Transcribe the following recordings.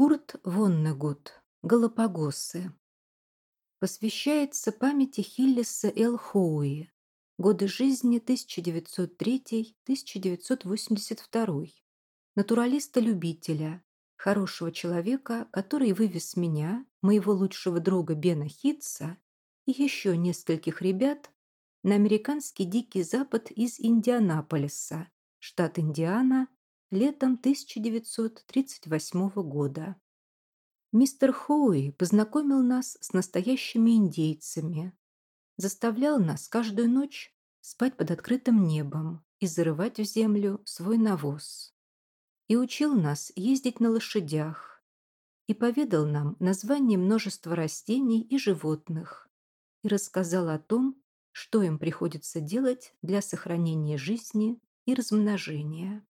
Курт Воннегут. Галапагосы. Посвящается памяти Хиллиса Эл Хоуи. Годы жизни 1903-1982. Натуралиста-любителя. Хорошего человека, который вывез меня, моего лучшего друга Бена Хитца и еще нескольких ребят на американский Дикий Запад из Индианаполиса, штат Индиана, летом 1938 года. Мистер Хоуи познакомил нас с настоящими индейцами, заставлял нас каждую ночь спать под открытым небом и зарывать в землю свой навоз. И учил нас ездить на лошадях, и поведал нам название множества растений и животных, и рассказал о том, что им приходится делать для сохранения жизни и размножения.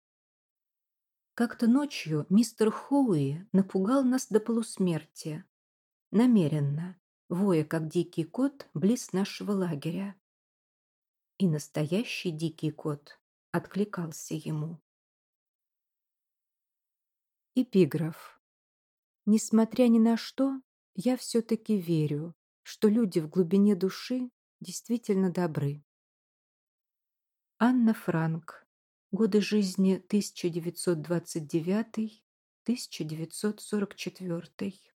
Как-то ночью мистер Хоуи напугал нас до полусмерти. Намеренно, воя как дикий кот близ нашего лагеря. И настоящий дикий кот откликался ему. Эпиграф. Несмотря ни на что, я все-таки верю, что люди в глубине души действительно добры. Анна Франк Годы жизни 1929-1944.